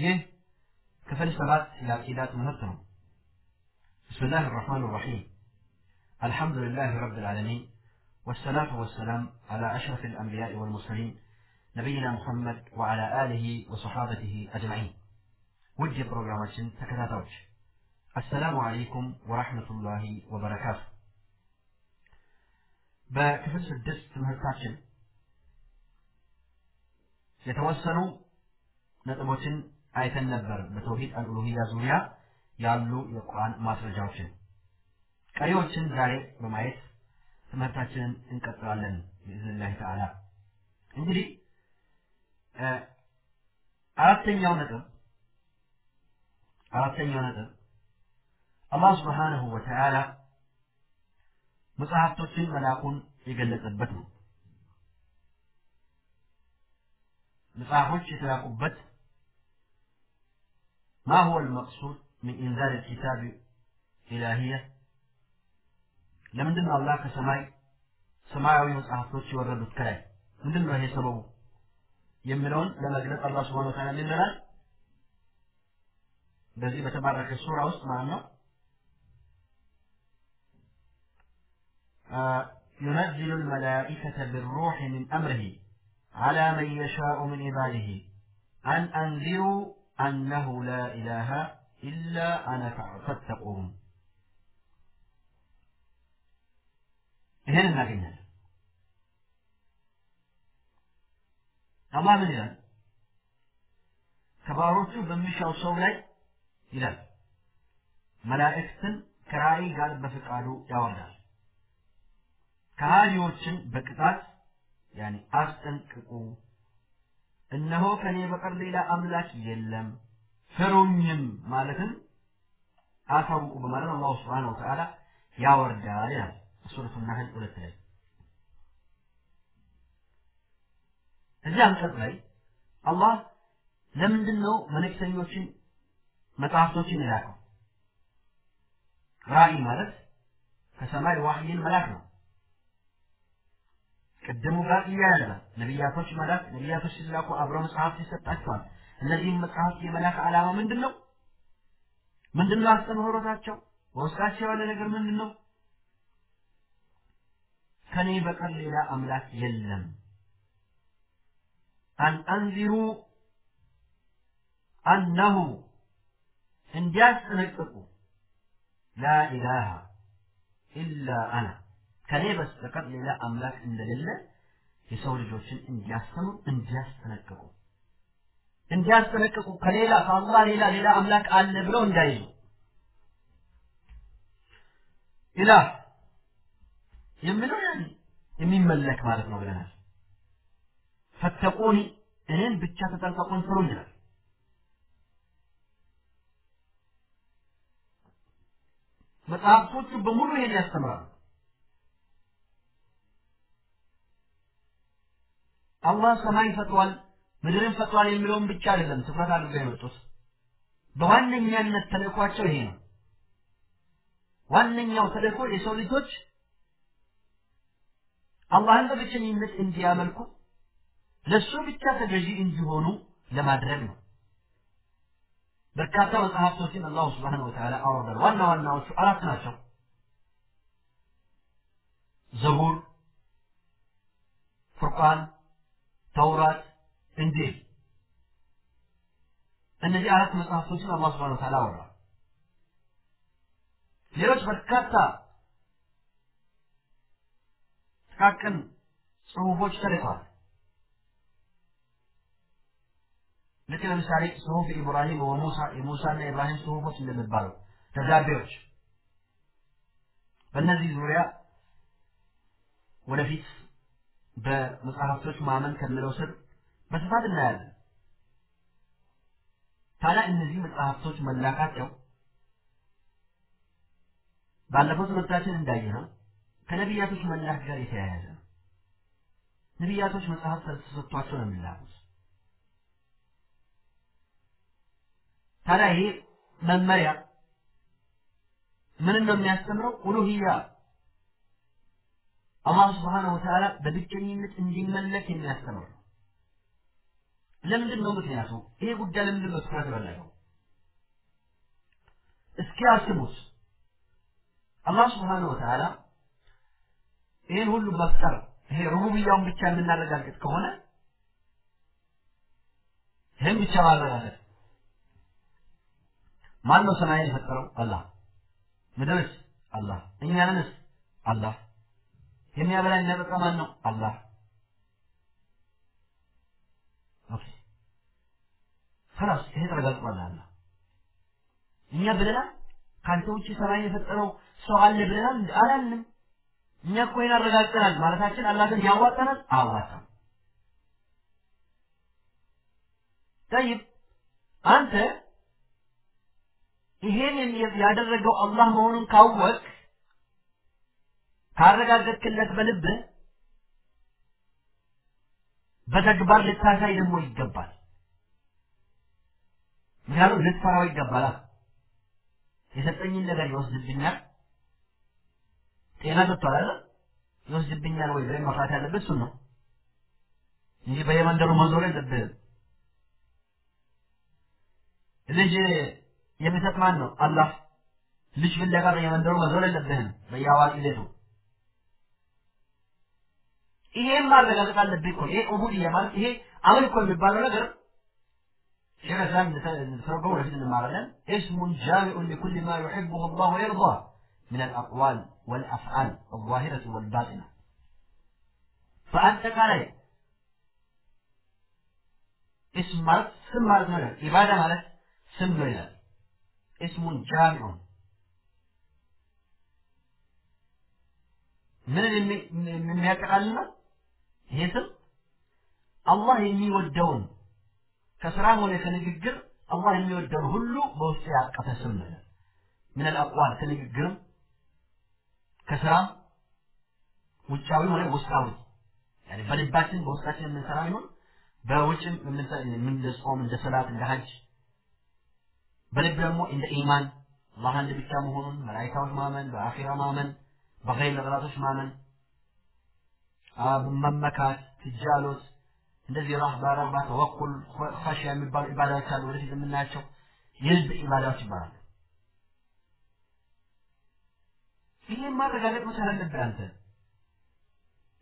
ይህ ክፍል ሰባት የአቂዳ ትምህርት ነው። ብስምላህ الرحمن الرحيم الحمد لله رب العالمين والصلاة والسلام على أشرف الأنبياء والمرسلين نبينا محمد وعلى آله وصحابته أجمعين ውድ የፕሮግራማችን ተከታታዮች አሰላሙ አለይኩም ወራህመቱላሂ ወበረካቱ በክፍል ስድስት ትምህርታችን የተወሰኑ ነጥቦችን አይተን ነበር በተውሂድ አልኡሉሂያ ዙሪያ ያሉ የቁርአን ማስረጃዎችን። ቀሪዎችን ዛሬ በማየት ትምህርታችንን እንቀጥላለን ብኢዝኒላህ ተዓላ። እንግዲህ አራተኛው ነጥብ አራተኛው ነጥብ አላህ ስብሓንሁ ወተዓላ መጽሐፍቶችን መላኩን የገለጸበት ነው። መጽሐፎች የተላኩበት ما هو المقصود من إنزال الكتاب إلهية ለምንድን ነው አላህ ከሰማይ ሰማያዊ መጽሐፍቶች የወረዱት ከላይ ምንድን ነው ይሄ ሰበቡ የሚለውን ለመግለጽ አላህ ስብሓን ወተዓላ ምን ይላል በዚህ በተባረከ ሱራ ውስጥ ማለት ነው ينزل الملائكة بالروح من أمره على من يشاء من عباده أن أنذروا أنه لا إله إلا أنا فاتقون ይህን እናገኛለን አላህ ምን ይላል ከባሮቹ በሚሻው ሰው ላይ ይላል መላእክትን ከራእይ ጋር በፍቃዱ ያወርዳል ከሃዲዎችን በቅጣት ያኒ አስጠንቅቁ እነሆ ከኔ በቀር ሌላ አምላክ የለም። ፍሩኝም ማለትን አሳውቁ በማለት አላሁ ስብሓን ወተዓላ ያወርዳል ይላል ሱረቱ ናህል ሁለት ላይ። እዚህ አንቀጽ ላይ አላህ ለምንድን ነው መልእክተኞችን መጽሐፍቶችን የላከው? ራእይ ማለት ከሰማይ ዋህይን መላክ ነው ቅድሙ ጋር እያያዘ ነቢያቶች መላክ ነቢያቶች ሲላኩ አብረው መጽሐፍት ይሰጣቸዋል እነዚህም መጽሐፍት የመላክ ዓላማ ምንድን ነው ምንድን አስተምህሮታቸው? በውስጣቸው ያለ ነገር ምንድን ነው ከኔ በቀር ሌላ አምላክ የለም። አን አንዚሩ አነሁ እንዲያስጠነቅቁ። ላኢላሃ ኢላ አና ከኔ በስተቀር ሌላ አምላክ እንደሌለ የሰው ልጆችን እንዲያስተምሩ እንዲያስጠነቅቁ እንዲያስጠነቅቁ ከሌላ ከአላህ ሌላ ሌላ አምላክ አለ ብለው እንዳይዙ። ኢላህ የሚለው ያን የሚመለክ ማለት ነው ብለናል። ፈተቁኒ እኔን ብቻ ተጠንቀቁን ፍሩኝ ይላል። መጽሐፍቶቹ በሙሉ ይሄን ያስተምራሉ አላህ ሰማይ ፈጥሯል ምድርን ፈጥሯል የሚለውን ብቻ አይደለም ትኩረት አድርገው የመጡት። በዋነኛነት ተልእኳቸው ይሄ ነው። ዋነኛው ተልእኮ የሰው ልጆች አላህን በብቸኝነት እንዲያመልኩ ለእሱ ብቻ ተገዢ እንዲሆኑ ለማድረግ ነው። በርካታ መጽሐፍቶችን አላሁ ስብሓን ወተዓላ አወረደ ዋና ዋናዎቹ አራት ናቸው። ዘቡር ፉርቃን ተውራት እንጂል እነዚህ አራት መጽሐፍቶችን አላህ ስብሓን ወተዓላ አወራ ሌሎች በርካታ ጥቃቅን ጽሁፎች ተልከዋል። ልክ ለምሳሌ ጽሁፍ ኢብራሂም ወሙሳ የሙሳና የኢብራሂም ጽሁፎች እንደሚባለው ደብዳቤዎች። በእነዚህ ዙሪያ ወደፊት በመጽሐፍቶች ማመን ከሚለው ስር በስፋት እናያለን። ታዲያ እነዚህ መጽሐፍቶች መላካቸው ባለፈው ትምህርታችን እንዳየነው ከነቢያቶች መላክ ጋር የተያያዘ ነው። ነቢያቶች መጽሐፍ ተሰጥቷቸው ነው የሚላኩት። ታዲያ ይሄ መመሪያ ምን ነው የሚያስተምረው? ኡሉህያ አላህ ስብሓነሁ ወተዓላ በብቸኝነት እንዲመለክ የሚያስተምር ነው ለምንድን ነው ምክንያቱ? ይሄ ጉዳይ ለምንድን ነው ትኩረት የፈለገው? እስኪ አስቡት። አላህ ስብሓነሁ ወተዓላ ይህን ሁሉ መፍጠር ይሄ ሩቡብያውን ብቻ የምናረጋግጥ ከሆነ ይህን ብቻ ማረጋገጥ ማን ነው ሰማይን የፈጠረው? አላህ። ምድርስ? አላህ። እኛንንስ? አላህ። የሚያበላ የሚያጠጣ ማን ነው? አላህ። ኦኬ خلاص ይሄ ተረጋግጧል። አላህ እኛ ብለናል። ከአንተ ውጭ ሰማይን የፈጠረው ሰው አለ ብለናል አላልንም። እኛ እኮ ይሄን አረጋግጠናል ማለታችን አላህ ግን ያዋጣናል? አዋጣም። ጠይብ አንተ ይሄን ያደረገው አላህ መሆኑን ካወቅ ካረጋገጥክለት በልብህ በተግባር ልታሳይ ደግሞ ይገባል። ምክንያቱም ልትፈራው ይገባል። የሰጠኝን ነገር ይወስድብኛል፣ ጤና ሰጥቷል? ይወስድብኛል ወይ ብለህ መፍራት ያለበት እሱን ነው እንጂ በየመንደሩ መዞር የለብህም። ልጅ የሚሰጥ ማን ነው? አላህ። ልጅ ፍለጋ በየመንደሩ መዞር የለብህም በየአዋቂ ቤቱ። ይሄን ማረጋገጥ አለብህ እኮ ይሄ ዑቡድያ ማለት ይሄ አምልኮ የሚባለው ነገር ሼክ እስላም እንደተረጎመው ወደፊት እንማራለን። እስሙን ጃሚዑን ሊኩል ማ ዩሒቡሁ አላህ ወየርዳህ ምን አልአቅዋል ወልአፍዓል አልዛሂረቲ ወልባጢና በአጠቃላይ እስም ማለት ስም ማለት ነው። ኢባዳ ማለት ስም ነው ይላል። እስሙን ጃሚዑን ምንን የሚያጠቃልል ነው? ይሄ ስም አላህ የሚወደውን ከስራም ሆነ ከንግግር አላህ የሚወደውን ሁሉ በውስጡ ያቀፈ ስም ነው። ምን አልአቅዋል ከንግግርም ከስራም ውጫዊ ሆነ ውስጣዊ ያኔ በልባችን በውስጣችን የምንሰራ ይሁን በውጭም የምንጾም እንደ ሰላት እንደ ሀጅ በልብ ደግሞ እንደ ኢማን አላህ አንድ ብቻ መሆኑን መላኢካዎች ማመን በአኺራ ማመን በገይብ ነገራቶች ማመን መመካት ትጃሎት እንደዚህ ራህባ ረባ ተወኩል ኸሽያ የሚባሉ ኢባዳዎች አሉ። ወደፊት የምናያቸው የልብ ኢባዳዎች ይባላሉ። ይህን ማረጋገጥ መቻል አለብህ አንተ።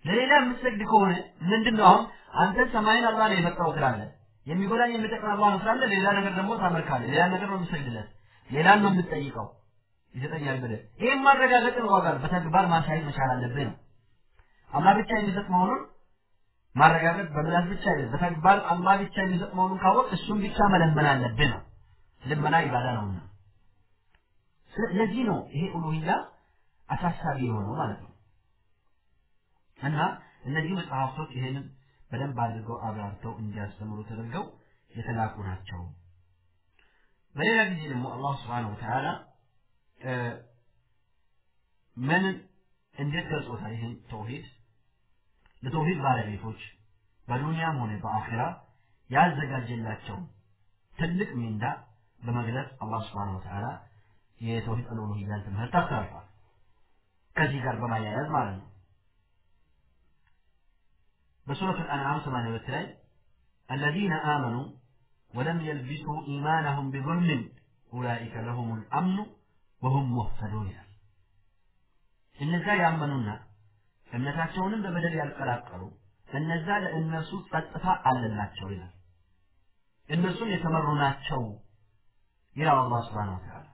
ለሌላ የምትሰግድ ከሆነ ምንድን ነው አሁን አንተ ሰማይን አላህ ነው የፈጠረው ትላለህ። የሚጎዳኝ የሚጠቅም አላህ ነው ስላለ ሌላ ነገር ደግሞ ታመልካለህ። ሌላ ነገር ነው የምትሰግድለት። ሌላን ነው የምትጠይቀው። ይሰጠኛል ብለህ ይህን ማረጋገጥን ዋጋ በተግባር ማሳየት መቻል አለብህ ነው አላህ ብቻ የሚሰጥ መሆኑን ማረጋገጥ በምላስ ብቻ አይደለም። በተግባር አላህ ብቻ የሚሰጥ መሆኑን ካወቅ እሱን ብቻ መለመን አለብህ ነው ልመና ኢባዳ ነውና። ለዚህ ነው ይሄ ኡሉሂያ አሳሳቢ የሆነው ማለት ነው። እና እነዚህ መጽሐፍቶች ይሄንን በደንብ አድርገው አብራርተው እንዲያስተምሩ ተደርገው የተላኩ ናቸው። በሌላ ጊዜ ደግሞ አላህ ስብሓነሁ ወተዓላ ምን እንዴት ገልጾታል ይህን ተውሂድ ለተውሂድ ባለቤቶች በዱንያም ሆነ በአኺራ ያዘጋጀላቸው ትልቅ ሚንዳ በመግለጽ አላህ ስብሓነሁ ወተዓላ የተውሂድ አልኡሉሂያን ትምህርት አስተላልፏል ከዚህ ጋር በማያያዝ ማለት ነው በሱረቱ الأنعام 82 ላይ الذين آمنوا ولم يلبسوا إيمانهم بظلم أولئك لهم الأمن وهم مهتدون ይላል እነዛ ያመኑና እምነታቸውንም በበደል ያልቀላቀሉ እነዛ ለእነሱ ጸጥታ አለላቸው ይላል እነሱም የተመሩ ናቸው ይላል አላህ ስብሓን ወተዓላ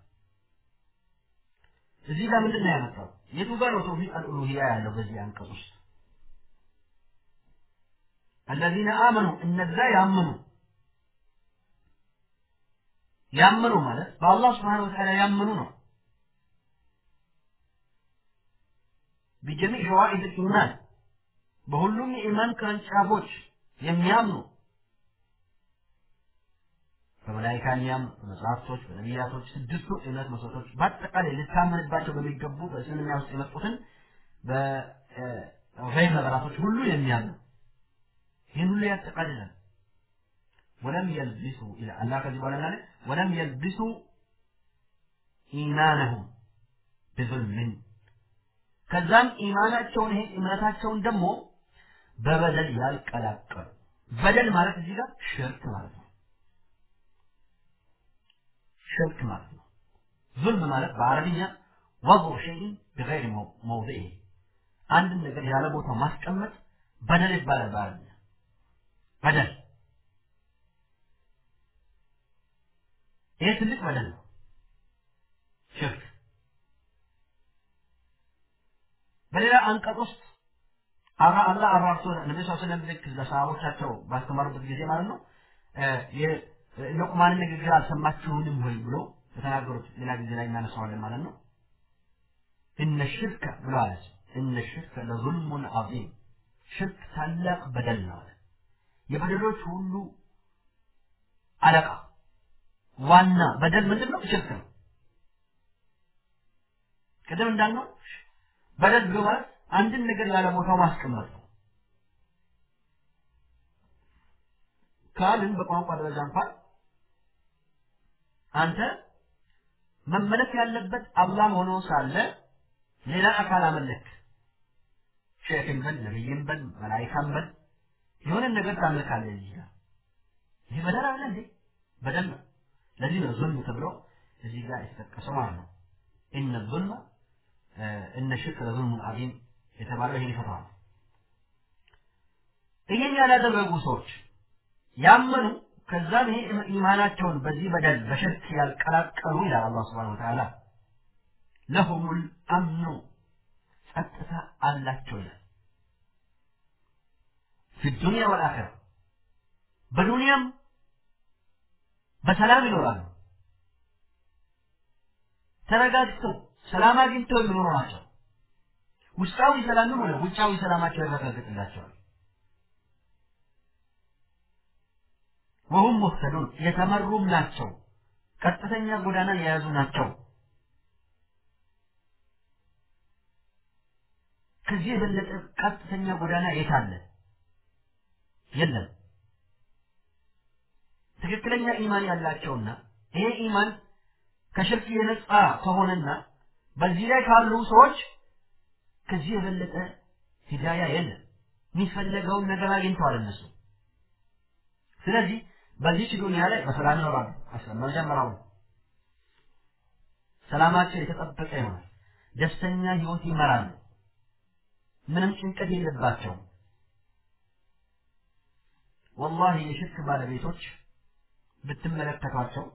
እዚህ ጋር ምንድን ነው ያመጣው የቱ ጋር ነው ተውሂድ አልኡሉሂያ ያለው በዚህ አንቀጽ ውስጥ الذين آمنوا እነዛ ያመኑ ያመኑ ማለት በአላህ ስብሓን ወተዓላ ያመኑ ነው بجميع شوائب الإيمان በሁሉም የኢማን ቅርንጫፎች የሚያምኑ በመላይካ የሚያምኑ በመጽሐፍቶች በነቢያቶች ስድስቱ እምነት መሰረቶች በአጠቃላይ ልታመንባቸው በሚገቡ በእስልምና ውስጥ የመጡትን በገይብ ነገራቶች ሁሉ የሚያምኑ ይህን ሁሉ ያጠቃልላል ወለም የልቢሱ ይላል አላህ ከዚህ በኋላ ምናለ ወለም የልቢሱ ኢማነሁም ብዙልምን ከዛም ኢማናቸውን ይሄን እምነታቸውን ደግሞ በበደል ያልቀላቀሉ። በደል ማለት እዚህ ጋር ሽርክ ማለት ነው። ሽርክ ማለት ነው። ظلم ማለት በአረብኛ ወضع شيء بغير موضعه አንድን ነገር ያለ ቦታ ማስቀመጥ በደል ይባላል በአረብኛ። በደል። ይህ ትልቅ በደል ነው። ሽርክ። በሌላ አንቀጽ ውስጥ አላህ አራርቶ ስ ስለም ልክ ለሰሃቦቻቸው ባስተማሩበት ጊዜ ማለት ነው የሉቅማንን ንግግር አልሰማችሁንም ወይ ብሎ የተናገሩት ሌላ ጊዜ ላይ እናነሳዋለን ማለት ነው። እነ ሽርከ ብሎ አለ። እነ ሽርከ ለዙልሙን አዚም ሽርክ ታላቅ በደል ነው አለ። የበደሎች ሁሉ አለቃ። ዋና በደል ምንድን ነው ሽርክ ነው። ቅድም እንዳልነው ማለት አንድን ነገር ያለ ቦታው ማስቀመጥ ነው። ካልን በቋንቋ ደረጃ እንኳን አንተ መመለክ ያለበት አላህ ሆኖ ሳለ ሌላ አካል አመለክ። ሼክን በል ነቢይን በል መላይካን በል የሆነ ነገር ታመልካለህ እዚህ ጋር። ይህ በደል አለ እንዴ? በደል ነው። ለዚህ ነው ዙልም ተብሎ እዚህ ጋር የተጠቀሰው ማለት ነው። ኢነ ዙልመ እነ ሽርክ ለዙልሙን አዚም የተባለው ይሄን ይፈታዋል ይህን ያላደረጉ ሰዎች ያመኑ ከዛም ይሄ ኢማናቸውን በዚህ በደል በሽርክ ያልቀላቀሉ ይላል አላህ ስብሓን ወተዓላ። ለሁሙል አምኑ ጸጥታ አላቸው ይላል። ፊ ወልአኺራ በዱንያም በሰላም ይኖራሉ። ተረጋግተው ሰላም አግኝተው የሚኖሩ ናቸው። ውስጣዊ ሰላምም ሆነ ውጫዊ ሰላማቸው ያረጋግጥላቸዋል። ወሁም ሙህተዱን የተመሩም ናቸው። ቀጥተኛ ጎዳናን የያዙ ናቸው። ከዚህ የበለጠ ቀጥተኛ ጎዳና የት አለ? የለም። ትክክለኛ ኢማን ያላቸውና ይሄ ኢማን ከሽርክ የነጻ ከሆነና በዚህ ላይ ካሉ ሰዎች ከዚህ የበለጠ ሂዳያ የለም። የሚፈለገውን ነገር አግኝተዋል እነሱ። ስለዚህ በዚች ዱንያ ላይ በሰላም ይኖራሉ። መጀመሪያው ሰላማቸው የተጠበቀ ይሆናል። ደስተኛ ህይወት ይመራሉ። ምንም ጭንቀት የለባቸውም። ወላሂ የሽርክ ባለቤቶች ብትመለከቷቸው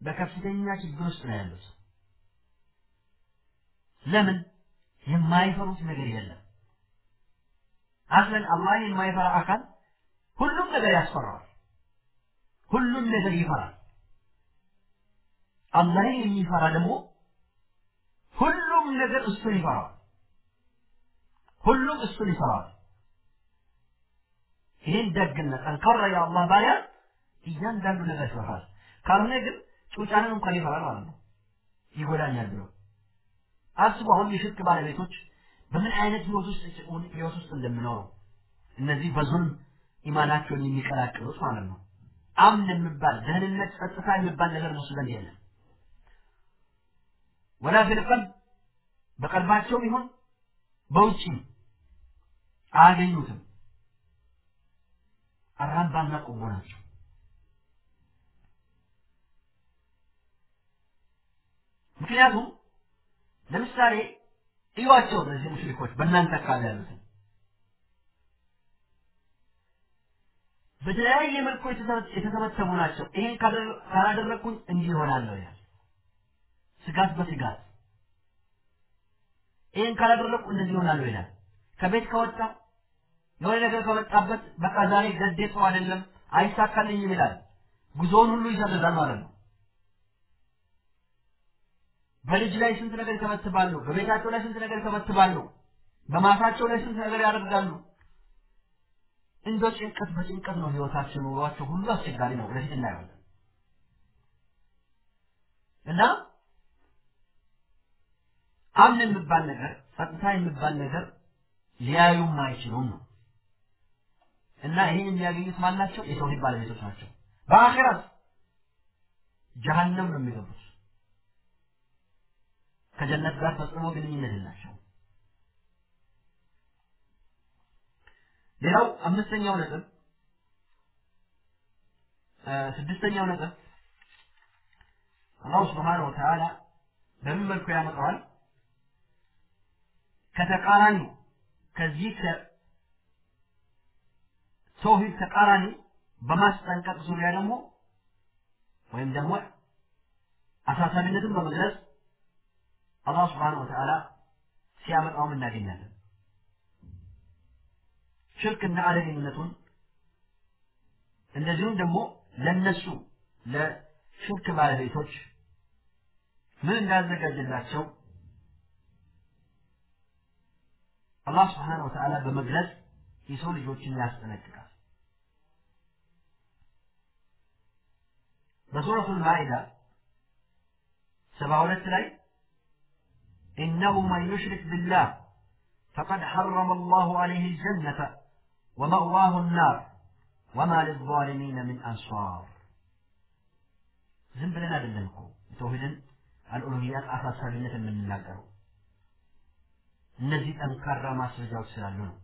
በከፍተኛ ችግር ውስጥ ነው ያሉት ለምን? የማይፈሩት ነገር የለም። አስለን አላህን የማይፈራ አካል ሁሉም ነገር ያስፈራዋል። ሁሉም ነገር ይፈራል። አላህን የሚፈራ ደግሞ ሁሉም ነገር እሱን ይፈራል ሁሉም እሱን ይፈራል ይህን ደግና ጠንካራ የአላህ ባሪያ እያንዳንዱ ነገር ይፈራል። ካልሆነ ግን ጩጫንን እንኳን ይፈራል ማለት ነው። ይጎዳኛል ብሎ አስቡ አሁን የሽርክ ባለቤቶች በምን አይነት ህይወት ውስጥ ህይወት ውስጥ እንደሚኖሩ እነዚህ በዙልም ኢማናቸውን የሚቀላቅሉት ማለት ነው። አምን የሚባል ደህንነት ጸጥታ የሚባል ነገር እነሱ ዘንድ የለም። ወላ ፊልቀልብ በቀልባቸውም ይሁን በውጭም አያገኙትም። አራምባና ቆቦ ናቸው። ምክንያቱም ለምሳሌ እዩዋቸው እነዚህ ሙሽሪኮች በእናንተ አካባቢ ያሉትን በተለያየ መልኩ የተተበተቡ ናቸው። ይሄን ካላደረግኩኝ እንዲህ ይሆናለሁ ያል ስጋት በስጋት። ይህን ካላደረግኩ እንደዚህ ይሆናለሁ ይላል። ከቤት ከወጣ የሆነ ነገር ከመጣበት በቃ ዛሬ ገዴ ሰው አይደለም አይሳካልኝም ይላል። ጉዞውን ሁሉ ይሰርዛል ማለት ነው በልጅ ላይ ስንት ነገር ይተበትባሉ በቤታቸው ላይ ስንት ነገር ይተበትባሉ በማሳቸው ላይ ስንት ነገር ያደርጋሉ? እንደ ጭንቀት በጭንቀት ነው ህይወታቸው ኑሯቸው ሁሉ አስቸጋሪ ነው ወደፊት እናየዋለን። እና አምን የሚባል ነገር ጸጥታ የሚባል ነገር ሊያዩም አይችሉም ነው። እና ይህን የሚያገኙት ማን ናቸው? የተውሂድ ባለቤቶች ናቸው። በአኺራት ጀሃነም ነው የሚገቡት ከጀነት ጋር ፈጽሞ ግንኙነት የላቸው ሌላው አምስተኛው ነጥብ ስድስተኛው ነጥብ አላሁ ስብሓነሁ ወተዓላ በምን መልኩ ያመጣዋል? ከተቃራኒ ከዚህ ተውሂድ ተቃራኒ በማስጠንቀቅ ዙሪያ ደግሞ ወይም ደግሞ አሳሳቢነትን በመግለጽ አላህ ስብሓነሁ ወተዓላ ሲያመጣውም እናገኛለን። ሽርክና አደገኝነቱን እንደዚሁም ደግሞ ለነሱ ለሽርክ ባለቤቶች ምን እንዳዘጋጀላቸው አላህ ስብሓነሁ ወተዓላ በመግለጽ የሰው ልጆችን ያስጠነቅቃል። በሱረቱል ማኢዳ ሰባ ሁለት ላይ إنه من يشرك بالله فقد حرم الله عليه الجنة ومأواه النار وما للظالمين من أنصار ዝም ብለን አይደለም እኮ የተውሂድን አልኡሉሂያን አሳሳቢነት የምንናገረው እነዚህ ጠንካራ ማስረጃዎች ስላሉ ነው።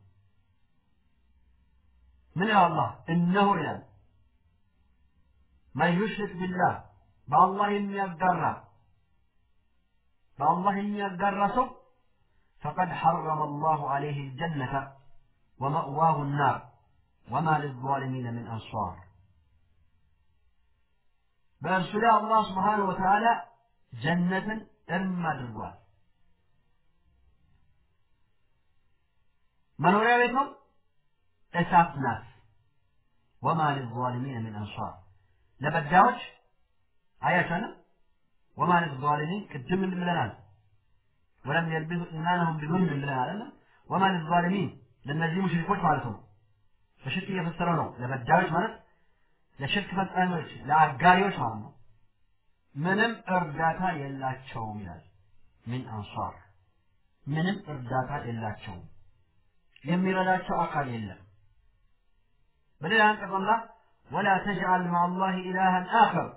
ምን ያው አላህ እነሆ ይላል መን ዩሽሪክ ቢላህ በአላህ የሚያጋራ በአላህ የሚያጋራ ሰው ፈቀድ ሐረመ አላሁ ዐለይህ ልጀነተ ወመእዋሁ ናር ወማ ልዛሊሚነ ምን አንሷር በእርሱ ላይ አላህ ስብሓነሁ ወተዓላ ጀነትን እርም አድርጓል። መኖሪያ ቤት ነው፣ እሳት ናት። ወማ ሊዛሊሚነ ምን አንሷር ለበዳዮች አያቻነ ወማ ሊዛሊሚን ቅድም ብለናል። ወለም የልቢሱ ኢማነሁም ቢዙልም ብለናል አለ ወማ ሊዛሊሚን ለእነዚህ ሙሽሪኮች ማለት ነው። በሽርክ እየፈሰረው ነው። ለበዳዮች ማለት ለሽርክ ፈጻሚዎች ለአጋሪዎች ማለት ነው። ምንም እርዳታ የላቸውም ይላል። ምን አንሷር ምንም እርዳታ የላቸውም። የሚረዳቸው አካል የለም። በሌላ አንቀጽ አላህ ወላ ተጅዐል መዐ አላህ ኢላሃን አኸር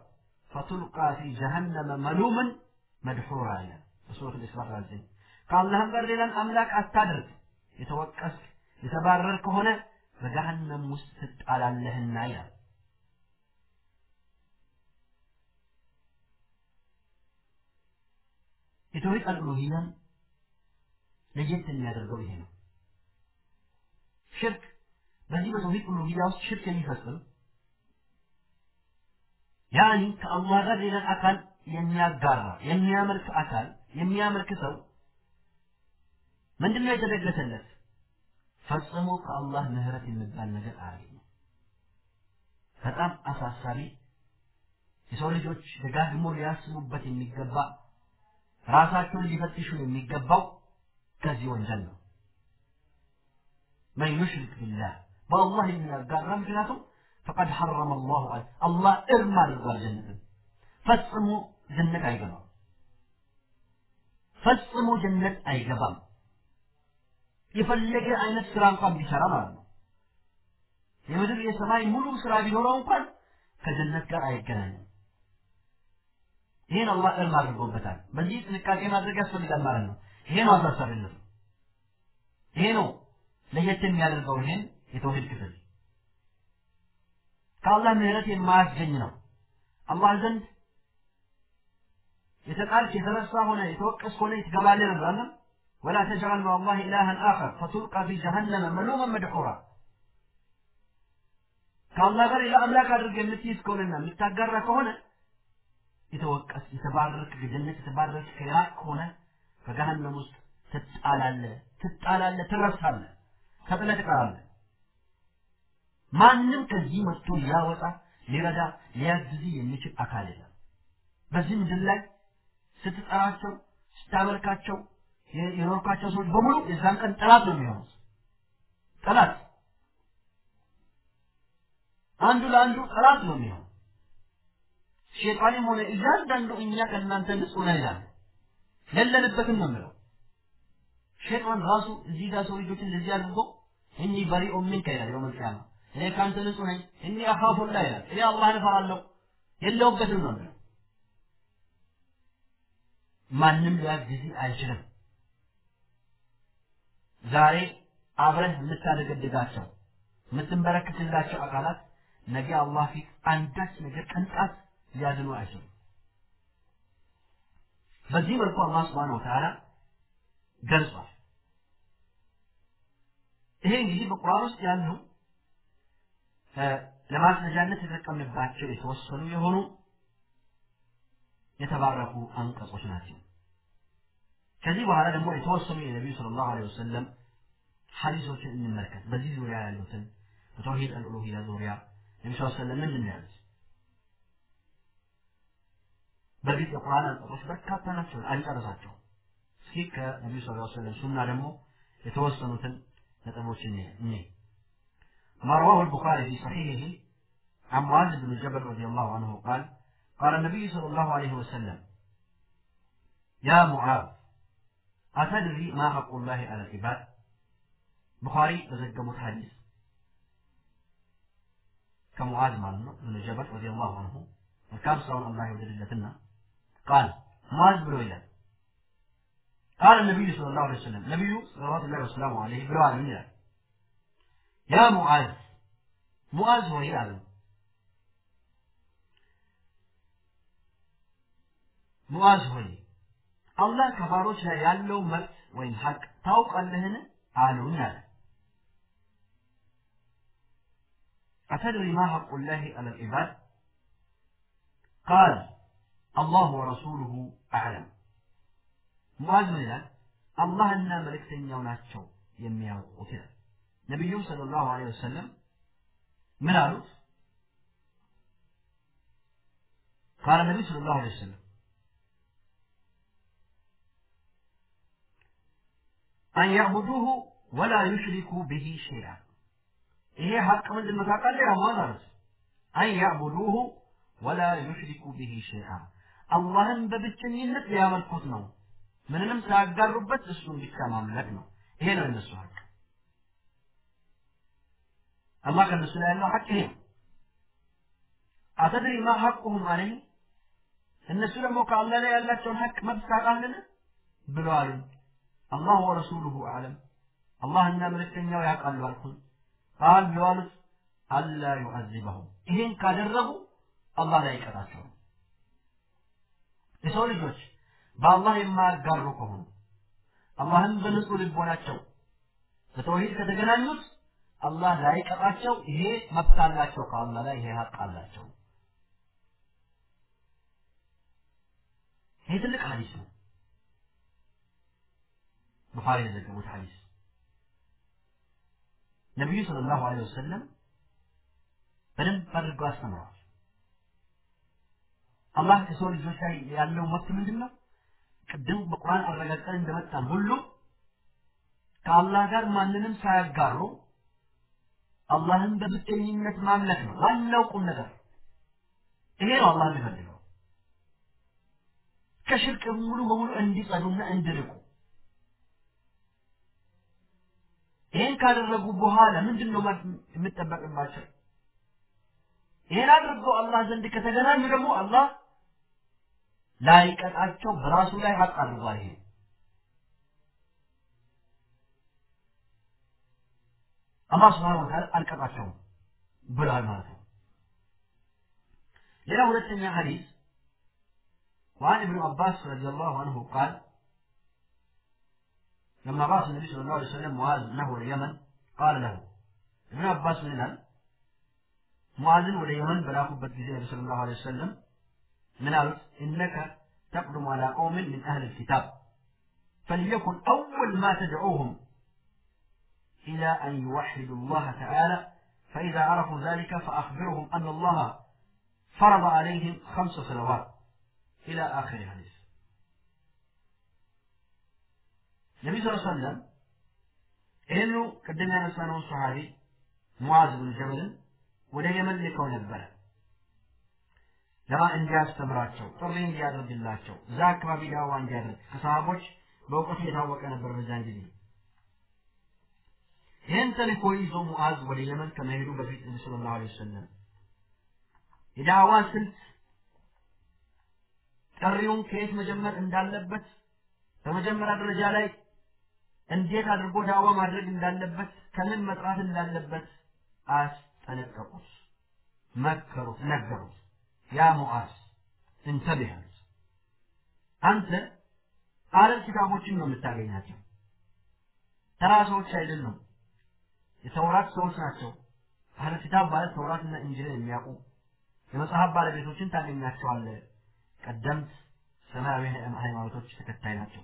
ፈቱልቃ ፊ ጀሀነመ መሉምን መድሑራ ይላል በሱረት ልእስራ ዘጠኝ ከአላህም ጋር ሌላን አምላክ አታድርግ የተወቀስክ የተባረር ከሆነ በገሃነም ውስጥ ትጣላለህና ይላል። የተውሂድ አልኡሉሂያን ለየት የሚያደርገው ይሄ ነው። ሽርክ በዚህ በተውሂድ ኡሉሂያ ውስጥ ሽርክ የሚፈጽም ያኒ ከአላህ ጋር ሌላን አካል የሚያጋራ የሚያመልክ አካል የሚያመልክ ሰው ምንድነው የተደገሰለት? ፈጽሞ ከአላህ ምህረት የሚባል ነገር አያገኝም። በጣም አሳሳቢ የሰው ልጆች ደጋግሞ ሊያስቡበት የሚገባ ራሳቸውን ሊፈትሹ የሚገባው ከዚህ ወንጀል ነው። መን ዩሽሪክ ቢላህ በአላህ የሚያጋራ ምክንያቱም ፈቀድ ሐረመ አላሁ አላህ እርም አድርጓል ጀነትን። ፈጽሞ ጀነት አይገባም። ፈጽሞ ጀነት አይገባም። የፈለገ አይነት ስራ እንኳን ቢሰራ ማለት ነው። የምድር የሰማይ ሙሉ ስራ ቢኖረው እንኳን ከጀነት ጋር አይገናኝም። ይሄን አላህ እርም አድርጎበታል። በዚህ ጥንቃቄ ማድረግ ያስፈልጋል ማለት ነው። ይሄ ነው አሳሳቢነቱ። ይሄ ነው ለየት የሚያደርገው ይሄን የተውሂድ ክፍል ከአላህ ምህረት የማያስገኝ ነው። አላህ ዘንድ የተጣልክ የተረሳ ሆነ የተወቀስ ሆነ ትገባለህ አይደል? ወላ ተጅዐል መዐ አላህ ኢላሃን አኸር ፈቱልቃ ፊ ጀሀነመ መሉመን መድሑራ ከአላህ ጋር ሌላ አምላክ አድርገህ የምትይዝ ከሆነና የምታጋራ ከሆነ የተወቀስ የተባረክ ገነት የተባረክ ከራቅ ከሆነ በገሃነም ውስጥ ትጣላለህ ትጣላለህ ትረሳለህ ተጥለህ ትቀራለህ ማንም ከዚህ መጥቶ ሊያወጣ ሊረዳ ሊያግዝ የሚችል አካል የለም። በዚህ ምድር ላይ ስትጠራቸው ስታመልካቸው የኖርኳቸው ሰዎች በሙሉ የዛን ቀን ጠላት ነው የሚሆኑት። ጠላት። አንዱ ለአንዱ ጠላት ነው የሚሆነው። ሼጣንም ሆነ እያንዳንዱ እኛ ከእናንተ ንጹህ ነን ይላል። የለንበትም ነው የምለው ሼጣን ራሱ እዚህ ጋር ሰው ልጆችን እንደዚህ አድርጎ እኒ በሪኦ ሚንከ ይላል የውመል ቂያማ እኔ ከአንተ ንጹህ ነኝ እኒ አኻፉላ ይላል እኔ አላህን እፈራለሁ የለውበትም ነው ማንም ሊያግዝ አይችልም ዛሬ አብረህ የምታደገድጋቸው የምትንበረከክላቸው አካላት ነገ አላህ ፊት አንዳች ነገር ቅንጣት ሊያድኑ አይችሉም። በዚህ መልኩ አላህ ስብሓነሁ ወተዓላ ገልጿል። ይሄ እንግዲህ በቁርአን ውስጥ ያሉ ለማስረጃነት የተጠቀምንባቸው የተወሰኑ የሆኑ የተባረኩ አንቀጾች ናቸው። ከዚህ በኋላ ደግሞ የተወሰኑ የነቢዩ ሰለላሁ ዐለይሂ ወሰለም ሐዲሶችን እንመልከት። በዚህ ዙሪያ ያሉትን በተውሂድ አልኡሉሂያ ዙሪያ ነቢ ስ ሰለም ምንድን ነው ያሉት? በእርግጥ የቁርአን አንቀጾች በርካታ ናቸው፣ አንጨርሳቸውም። እስኪ ከነቢዩ ሰለላሁ ዐለይሂ ወሰለም ሱና ደግሞ የተወሰኑትን ነጥቦች እኔ ما رواه البخاري في صحيحه عن معاذ بن جبل رضي الله عنه قال قال النبي صلى الله عليه وسلم يا معاذ أتدري ما حق الله على العباد؟ بخاري تزجمت حديث. كمعاذ بن جبل رضي الله عنه وكان صلى الله عليه وسلم قال معاذ بن إلى قال النبي صلى الله عليه وسلم نبي صلوات الله عليه بلوان من يا معاذ معاذ هو يعلم ሙዓዝ ሆይ አላህ ከባሮች ላይ ያለው መብት ወይም ሐቅ ታውቃለህን አሉኝ አለ አተድሪ ማ ሐቁ ላህ አላ ልዒባድ ቃል አላሁ ወረሱሉሁ አዕለም ሙዓዝ ምን ይላል አላህና መልእክተኛው ናቸው የሚያውቁት ይላል ነቢዩም ስለ ላሁ ዐለይሂ ወሰለም ምን አሉት ቃል ነቢዩ ስለ ላሁ ዐለይሂ ወሰለም አን ያዕቡዱሁ ወላ ዩሽሪኩ ብሂ ሸይአ ይሄ ሐቅ ምንድን ነው ታውቃለህ? ያ ሙዓዝ አሉት አን ያዕቡዱሁ ወላ ዩሽሪኩ ብሂ ሸይአ አላህን በብቸኝነት ሊያመልኩት ነው ምንንም ሳያጋሩበት እሱን ብቻ ማምለክ ነው ይሄ ነው የነሱ ሐቅ አላህ ከነሱ ላይ ያለው ሐቅ ይሄ አተድሪ ማ ሐቁሁም አለኝ እነሱ ደግሞ ከአላህ ላይ ያላቸውን ሐቅ ብለው አሉኝ አላህ ወረሱሉሁ አዕለም አላህና መልእክተኛው ያውቃሉ አልኩኝ ቃል ብለው አሉት አላ ዩዐዚበሁም ይሄን ካደረጉ አላህ ላይ ይቀጣቸው የሰው ልጆች በአላህ የማያጋሩ ከሆኑ አላህን በንጹህ ልቦናቸው በተውሂድ ከተገናኙት አላህ ላይቀጣቸው ይሄ መብት አላቸው ከአላህ ላይ ይሄ ሀቅ አላቸው። ይሄ ትልቅ ሐዲስ ነው። ቡኻሪ የዘገቡት ሐዲስ። ነቢዩ ሰለላሁ ዐለይሂ ወሰለም በደንብ አድርገው አስተምረዋል። አላህ ከሰው ልጆች ላይ ያለው መብት ምንድን ነው ቅድም በቁርአን አረጋግጠን እንደመጣን ሁሉ ከአላህ ጋር ማንንም ሳያጋሩ አላህን በብቸኝነት ማምለክ ነው። ዋናው ቁም ነገር ይሄ ነው አላህ የሚፈልገው። ከሽርቅ ሙሉ በሙሉ እንዲጸዱና እንዲርቁ። ይህን ካደረጉ በኋላ ምንድን ነው የምጠበቅባቸው ይህን አድርገው አላህ ዘንድ ከተገናኙ ደግሞ አላህ ላይቀጣቸው በራሱ ላይ ሀቅ ይሄ አላህ ስብሓን ወተዓላ አልቀጣቸውም ብሏል ማለት ነው ሌላ ሁለተኛ ሐዲስ وعن ابن عباس رضي الله عنه قال لما بعث النبي صلى الله عليه وسلم معاذ نحو اليمن قال له ابن عباس من الآن معاذ ولا يمن بلاقبت ጊዜ النبي صلى الله عليه وسلم من قالت إنك تقدم على قوم من أهل الكتاب فليكن أول ما تدعوهم إلى أن يوحدوا الله تعالى فإذا عرفوا ذلك فأخبرهم أن الله فرض عليهم خمس صلوات إلى آخر الحديث النبي صلى الله عليه وسلم إنه قدم نسانه الصحابي معاذ بن جبل ወደ የመን ልከው ነበረ ለማ እንዲያስተምራቸው ጥሪ እንዲያደርግላቸው እዛ አካባቢ ዳዋ እንዲያደርግ ከሰሃቦች በእውቀቱ የታወቀ ነበር በዛን ጊዜ ይህን ተልእኮ ይዞ ሙዓዝ ወደ የመን ከመሄዱ በፊት ነቢ ስለ ላሁ ወሰለም የዳዋ ስልት ጥሪውን ከየት መጀመር እንዳለበት በመጀመሪያ ደረጃ ላይ እንዴት አድርጎ ዳዋ ማድረግ እንዳለበት ከምን መጥራት እንዳለበት አስጠነቀቁት፣ መከሩት፣ ነገሩት። ያ ሙዓዝ እንተብህ አንተ አረብ ኪታቦችን ነው የምታገኛቸው። ተራ ሰዎች አይደሉም። የተውራት ሰዎች ናቸው። አህለ ኪታብ ማለት ተውራትና እንጅልን የሚያውቁ የመጽሐፍ ባለቤቶችን ታገኛቸዋለህ። ቀደምት ሰማያዊ ሃይማኖቶች ተከታይ ናቸው።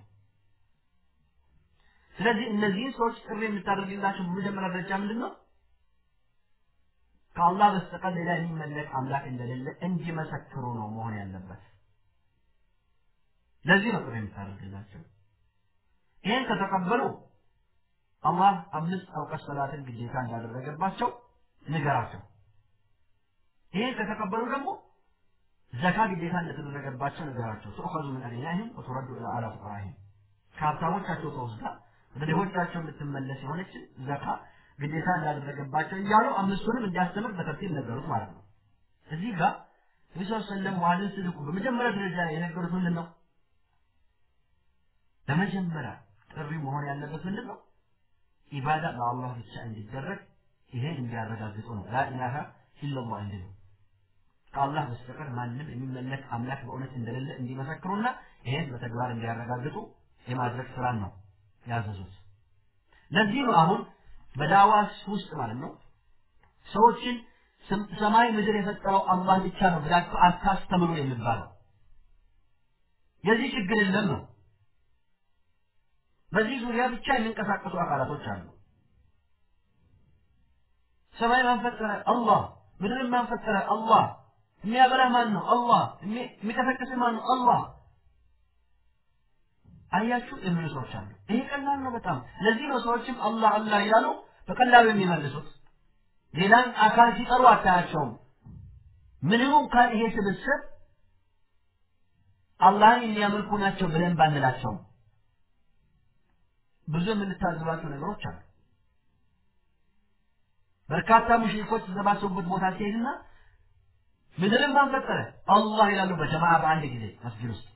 ስለዚህ እነዚህን ሰዎች ጥሪ የምታደርግላቸው በመጀመሪያ ደረጃ ምንድን ነው? ከአላህ በስተቀር ሌላ የሚመለክ አምላክ እንደሌለ እንዲመሰክሩ ነው መሆን ያለበት። ለዚህ ነው ጥሪ የምታደርግላቸው። ይህን ከተቀበሉ አላህ አምስት አውቀት ሰላትን ግዴታ እንዳደረገባቸው ንገራቸው። ይህን ከተቀበሉ ደግሞ ዘካ ግዴታ እንደተደረገባቸው ንገራቸው። ትኡኸዙ ምን አግኒያሂም ወቱረዱ ኢላ አላ ከሀብታሞቻቸው ተወስዳ ወደ ድሆቻቸው የምትመለስ የሆነችን ዘካ ግዴታ እንዳደረገባቸው እያሉ አምስቱንም እንዲያስተምር በተርቲብ ነገሩት ማለት ነው። እዚህ ጋር ነቢ ስ ሰለም ሙዓዝን ስልኩ በመጀመሪያ ደረጃ የነገሩት ምንድን ነው? በመጀመሪያ ጥሪ መሆን ያለበት ምንድን ነው? ኢባዳ ለአላህ ብቻ እንዲደረግ ይሄን እንዲያረጋግጡ ነው። ላኢላሃ ኢላላህ እንዲሉ ከአላህ በስተቀር ማንም የሚመለክ አምላክ በእውነት እንደሌለ እንዲመሰክሩና ይሄን በተግባር እንዲያረጋግጡ የማድረግ ስራን ነው ያዘዙት። ለዚህ ነው አሁን በዳዋስ ውስጥ ማለት ነው ሰዎችን ሰማይ ምድር የፈጠረው አላህ ብቻ ነው ብላችሁ አታስተምሩ የሚባለው። የዚህ ችግር የለም ነው። በዚህ ዙሪያ ብቻ የሚንቀሳቀሱ አካላቶች አሉ። ሰማይ ማን ፈጠረ? አላህ። ምድርን ማን ፈጠረ? አላህ። የሚያበላህ ማን ነው? አላህ። የሚቀሰቅስ ማን ነው? አላህ። አያችሁ የሚሉ ሰዎች አሉ። ይሄ ቀላል ነው በጣም። ለዚህ ነው ሰዎችም አላህ አላህ ይላሉ በቀላሉ የሚመልሱት። ሌላን አካል ሲጠሩ አታያቸውም። ምንም እንኳን ይሄ ስብስብ አላህን የሚያመልኩ ናቸው ብለን ባንላቸውም ብዙ የምንታዘባቸው ነገሮች አሉ። በርካታ ሙሽሪኮች የተሰባሰቡበት ቦታ ሲሄድና ምድርን ማን ፈጠረ? አላህ ይላሉ በጀማዓ በአንድ ጊዜ መስጊድ ውስጥ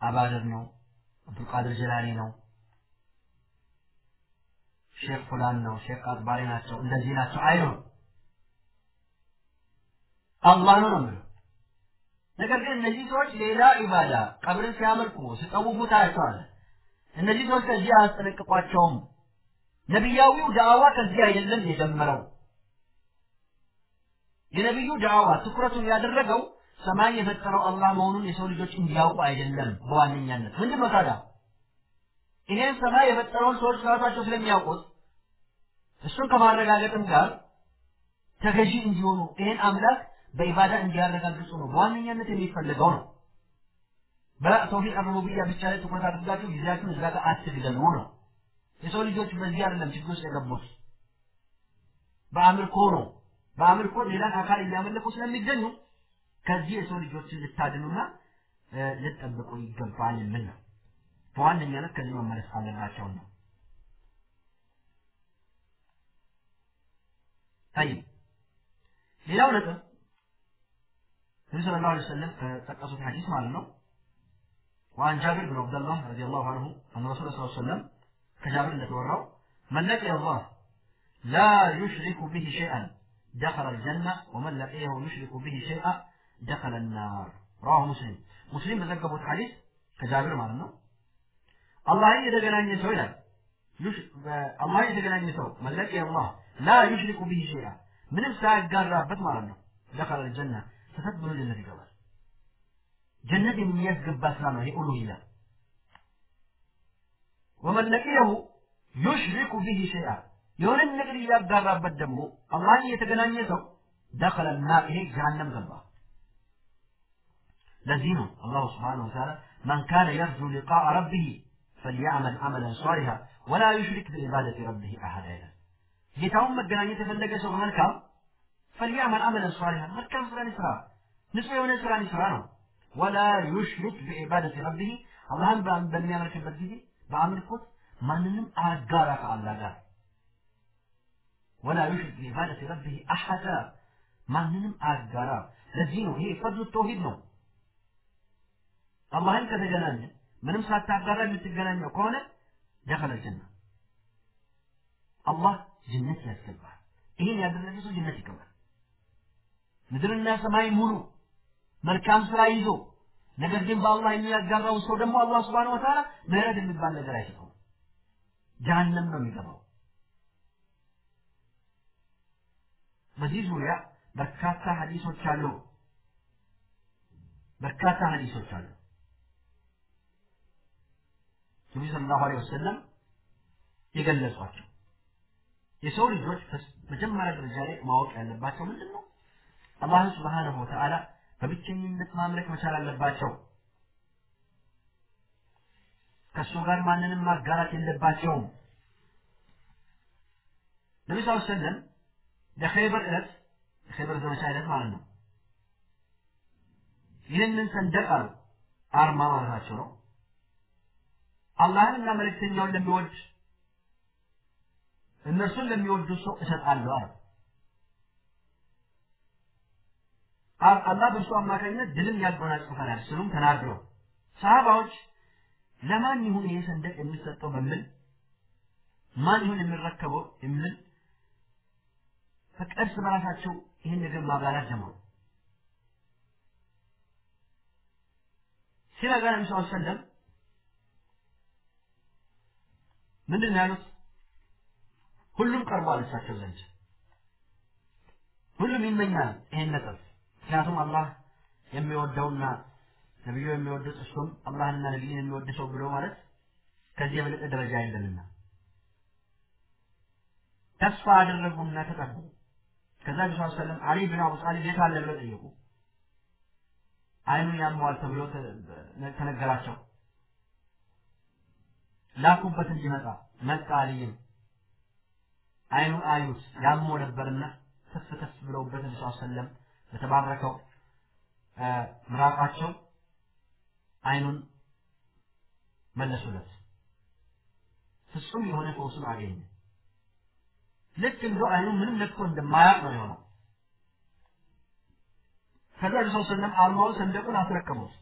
አባድር ነው፣ አብዱልቃድር ጀላኒ ነው፣ ሼክ ፉላን ነው፣ ሼክ አጥባሪ ናቸው፣ እንደዚህ ናቸው አይሉም። አላህ ነው ነው የሚለው። ነገር ግን እነዚህ ሰዎች ሌላ ኢባዳ ቀብርን ሲያመልኩ ሲጠውፉ ታያቸዋለህ። እነዚህ ሰዎች ከዚህ አያስጠነቅቋቸውም። ነቢያዊው ዳዕዋ ከዚህ አይደለም የጀመረው። የነቢዩ ዳዕዋ ትኩረቱን ያደረገው ሰማይ የፈጠረው አላህ መሆኑን የሰው ልጆች እንዲያውቁ አይደለም። በዋነኛነት ምንድን ነው? ይሄን ሰማይ የፈጠረውን ሰዎች ራሳቸው ስለሚያውቁት እሱን ከማረጋገጥም ጋር ተገዢ እንዲሆኑ ይሄን አምላክ በኢባዳ እንዲያረጋግጡ ነው በዋነኛነት የሚፈልገው ነው። በተውሂድ አሩቡቢያ ብቻ ላይ ትኩረት አድርጋችሁ ጊዜያችሁን እዛ ጋር አትግደሉ ነው። የሰው ልጆች በዚህ አይደለም ችግር ውስጥ የገቡት፣ በአምልኮ ነው። በአምልኮ ሌላን አካል እያመለኩ ስለሚገኙ ከዚህ የሰው ልጆችን ልታድኑና ልጠብቁ ይገባል የሚል ነው። በዋነኛነት ከዚህ መመለስ አለባቸው ነው። طيب ሌላው ነጥብ ነቢ ስለ ላሁ ሰለም ከጠቀሱት ሐዲስ ማለት ነው وعن جابر بن عبد الله رضي الله عنه أن رسول الله صلى الله عليه وسلم كجابر لتوراه من لقي الله لا يشرك به شيئا دخل الجنة ومن لقيه يشرك به شيئا دخل النار رواه مسلم مسلم በዘገቡት ሐዲስ ከጃብር ማለት ነው አላህን የተገናኘ ሰው ይላል አላህን የተገናኘ ሰው መለቀ አላህ ላ ዩሽሪኩ ቢሂ ሸይአ ምንም ሳያጋራበት ማለት ነው ደኸለ ልጀና ተሰጥ ብሎ ጀነት ይገባል ጀነት የሚያስገባ ስራ ነው ይሄ ኡሉሂያ ወመን ለቂየሁ ዩሽሪኩ ቢሂ ሸይአ የሆነን ነገር እያጋራበት ደግሞ አላህን የተገናኘ ሰው دخل النار ይሄ ጀሃነም ገባ ለዚህ ነው الله سبحانه وتعالى من كان يرجو لقاء ربه فليعمل عملا صالحا ولا يشرك بعبادة ربه أحدا ይላል። ጌታውን መገናኘት የፈለገ ሰው በመልካም فليعمل عملا صالحا መልካም ስራን ይስራ፣ ንጹሕ የሆነ ስራን ይስራ ነው። ولا يشرك بعبادة ربه አላህን በሚያመልክበት ጊዜ በአምልኮት ማንንም አያጋራ ከአላህ ጋር ወላ ዩሽሪክ ቢዒባደቲ ረቢህ አሐዳ ማንንም አያጋራ። ለዚህ ነው ይሄ ፈድሉ ተውሂድ ነው። አላህን ከተገናኘ ምንም ሳታጋራ የምትገናኘው ከሆነ ደኸለ ጀና። አላህ ጅነት ያስገባል። ይህን ያደረገ ሰው ጅነት ይገባል። ምድርና ሰማይ ሙሉ መልካም ስራ ይዞ ነገር ግን በአላህ የሚያጋራውን ሰው ደግሞ አላህ ስብሐነሁ ወተዓላ ምህረት የሚባል ነገር አይሰጠውም። ጀሀነም ነው የሚገባው። በዚህ ዙሪያ በርካታ ሀዲሶች አሉ። በርካታ ሀዲሶች አሉ። ነቢዩ ሰለላሁ ዐለይሂ ወሰለም የገለጿቸው የሰው ልጆች መጀመሪያ ደረጃ ላይ ማወቅ ያለባቸው ምንድን ነው? አላህን ስብሓነሁ ወተዓላ በብቸኝነት ማምለክ መቻል አለባቸው። ከእሱ ጋር ማንንም ማጋራት የለባቸውም። ነቢ ስ ሰለም ለኸይበር ዕለት የኸይበር ዘመቻ ዕለት ማለት ነው። ይህንን ሰንደቅ አርማ ማለታቸው ነው። አላህንና መልእክተኛውን ለሚወድ እነርሱን ለሚወዱ ሰው እሰጣለሁ አለ። አላህ በእርሱ አማካኝነት ድልን ያጎናጽፈናል ስሉም ተናግረው ሰሃባዎች ለማን ይሁን ይህ ሰንደቅ የሚሰጠው በሚል ማን ይሁን የሚረከበው የሚል እርስ በራሳቸው ይህን ነገር ማብላላት ጀመሩ። ሲነጋ ነቢ ስ ሰለም ምንድን ነው ያሉት? ሁሉም ቀርቧል እሳቸው ዘንድ ሁሉም ይመኛል ይሄን ነጥብ ምክንያቱም አላህ የሚወደውና ነቢዩ የሚወዱት እሱም አላህንና ነቢይን የሚወድ ሰው ብሎ ማለት ከዚህ የበለጠ ደረጃ የለምና ተስፋ አደረጉና ተጠጉ። ከዛ ቢ ሰለም አሊ ብን አቡ ጣሊብ የት አለ ብለው ጠየቁ። አይኑ ያመዋል ተብሎ ተነገራቸው። ላኩበት እንዲመጣ መጣ። አልይም አይኑ አዩት ያሞ ነበርና ተፍ ተፍ ብለውበት ነቢ ሰለም በተባረከው ምራቃቸው አይኑን መለሱለት። ፍጹም የሆነ ፈውስን አገኘ። ልክ እንደ አይኑ ምንም ነክቶ እንደማያውቅ ነው የሆነው። ከዛ ነቢ ሰለም አርማውን ሰንደቁን አስረከቡት።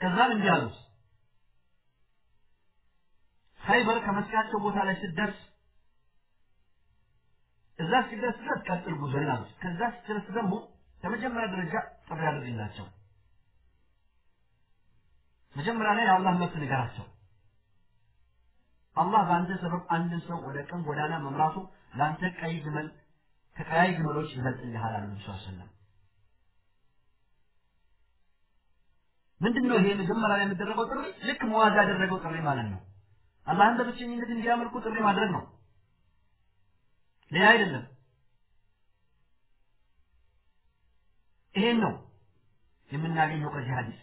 ከዛም እንዲህ አሉት ኸይበር ከመስቀያቸው ቦታ ላይ ስትደርስ እዛ እስኪደርስ ድረስ ቀጥል ጉዞን አሉት። ከዛ ስትደርስ ደግሞ ለመጀመሪያ ደረጃ ጥሪ አድርግላቸው። መጀመሪያ ላይ የአላህ መብት ንገራቸው። አላህ በአንተ ሰበብ አንድን ሰው ወደ ቀን ጎዳና መምራቱ ለአንተ ቀይ ግመል ከቀያይ ግመሎች ይበልጥልሃል አሉ ነቢ ሰለም። ምንድን ነው ይሄ መጀመሪያ ላይ የሚደረገው ጥሪ? ልክ መዋዝ ያደረገው ጥሪ ማለት ነው። አላህን በብቸኝነት እንዲያመልኩ ጥሪ ማድረግ ነው። ሌላ አይደለም። ይሄን ነው የምናገኘው ከዚህ ሐዲስ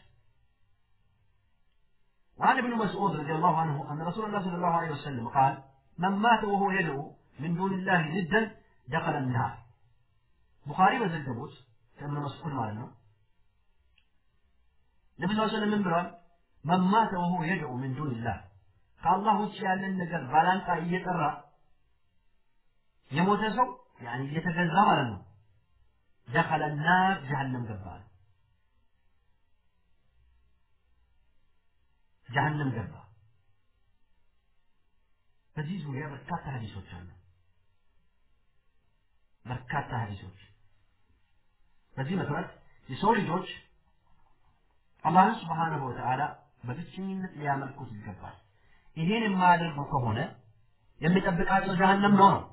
وعن ابن مسعود رضي الله عنه أن رسول الله صلى الله عليه وسلم قال من مات وهو يدعو من دون الله ندا دخل النار بخاري በዘገቡት ከእብነ መስዑድ ማለት ነው ነቢ ስ ስለም ምን ብለዋል መን ማተ ወሁወ የድዑ ምን ዱንላህ ከአላህ ውጭ ያለን ነገር ባላንጣ እየጠራ የሞተ ሰው ያኒ እየተገዛ ማለት ነው። ደኸለ ናር ጀሀነም ገባ ጀሀነም ገባ በዚህ ዙሪያ በርካታ ሀዲሶች አሉ። በርካታ ሀዲሶች በዚህ መሰረት የሰው ልጆች አላህን ስብሓንሁ ወተዓላ በብቸኝነት ሊያመልኩት ይገባል። ይሄን የማያደርጉ ከሆነ የሚጠብቃቸው ጀሀነም ነው ነው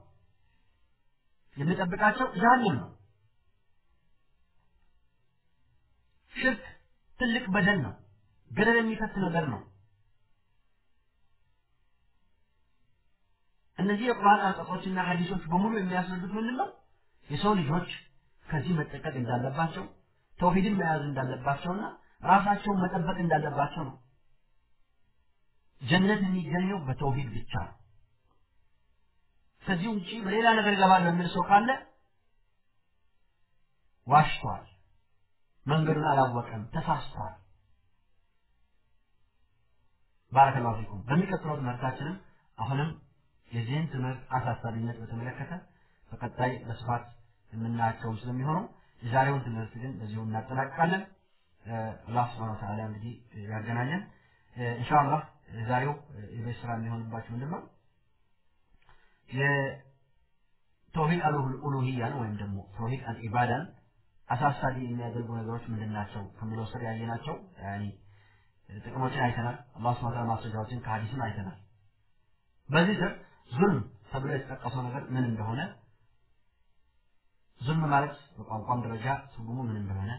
የሚጠብቃቸው ጀሀነም ነው። ሽርክ ትልቅ በደል ነው። ገደል የሚከት ነገር ነው። እነዚህ የቁርአን አንቀጾችና ሀዲሶች በሙሉ የሚያስረዱት ምንድን ነው የሰው ልጆች ከዚህ መጠቀቅ እንዳለባቸው ተውሂድን መያዝ እንዳለባቸውና ራሳቸውን መጠበቅ እንዳለባቸው ነው። ጀነት የሚገኘው በተውሂድ ብቻ ነው ከዚህ ውጪ በሌላ ነገር ይገባል የሚል ሰው ካለ ዋሽቷል። መንገዱን አላወቀም። ተሳስቷል። ባረከላሁ ፊኩም። በሚቀጥለው ትምህርታችንም አሁንም የዚህን ትምህርት አሳሳቢነት በተመለከተ በቀጣይ በስፋት የምናያቸውም ስለሚሆኑ የዛሬውን ትምህርት ግን በዚሁ እናጠናቅቃለን። አላህ ስብሐነ ወተዓላ እንግዲህ ያገናኘን። ኢንሻአላህ የዛሬው የቤት ስራ የሚሆንባቸው ምንድን ነው የተውሂድ አልኡሉሂያን ወይም ደግሞ ተውሂድ አልኢባዳን አሳሳቢ የሚያደርጉ ነገሮች ምንድን ናቸው ከሚለው ስር ያየናቸው ጥቅሞችን አይተናል። አላህ ሱብሓነሁ ወተዓላ ማስረጃዎችን ከሐዲስም አይተናል። በዚህ ስር ዙልም ተብሎ የተጠቀሰው ነገር ምን እንደሆነ ዙልም ማለት በቋንቋም ደረጃ ትርጉሙ ምን እንደሆነ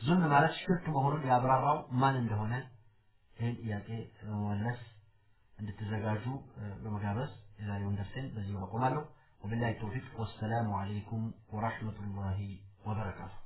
ዙልም ማለት ሽርክ መሆኑን ያብራራው ማን እንደሆነ ይህን ጥያቄ በመመለስ እንድትዘጋጁ በመጋበዝ የዛሬውን ደርሰን በዚህ አቆማለሁ። وبالله التوفيق والسلام عليكم ورحمة الله وبركاته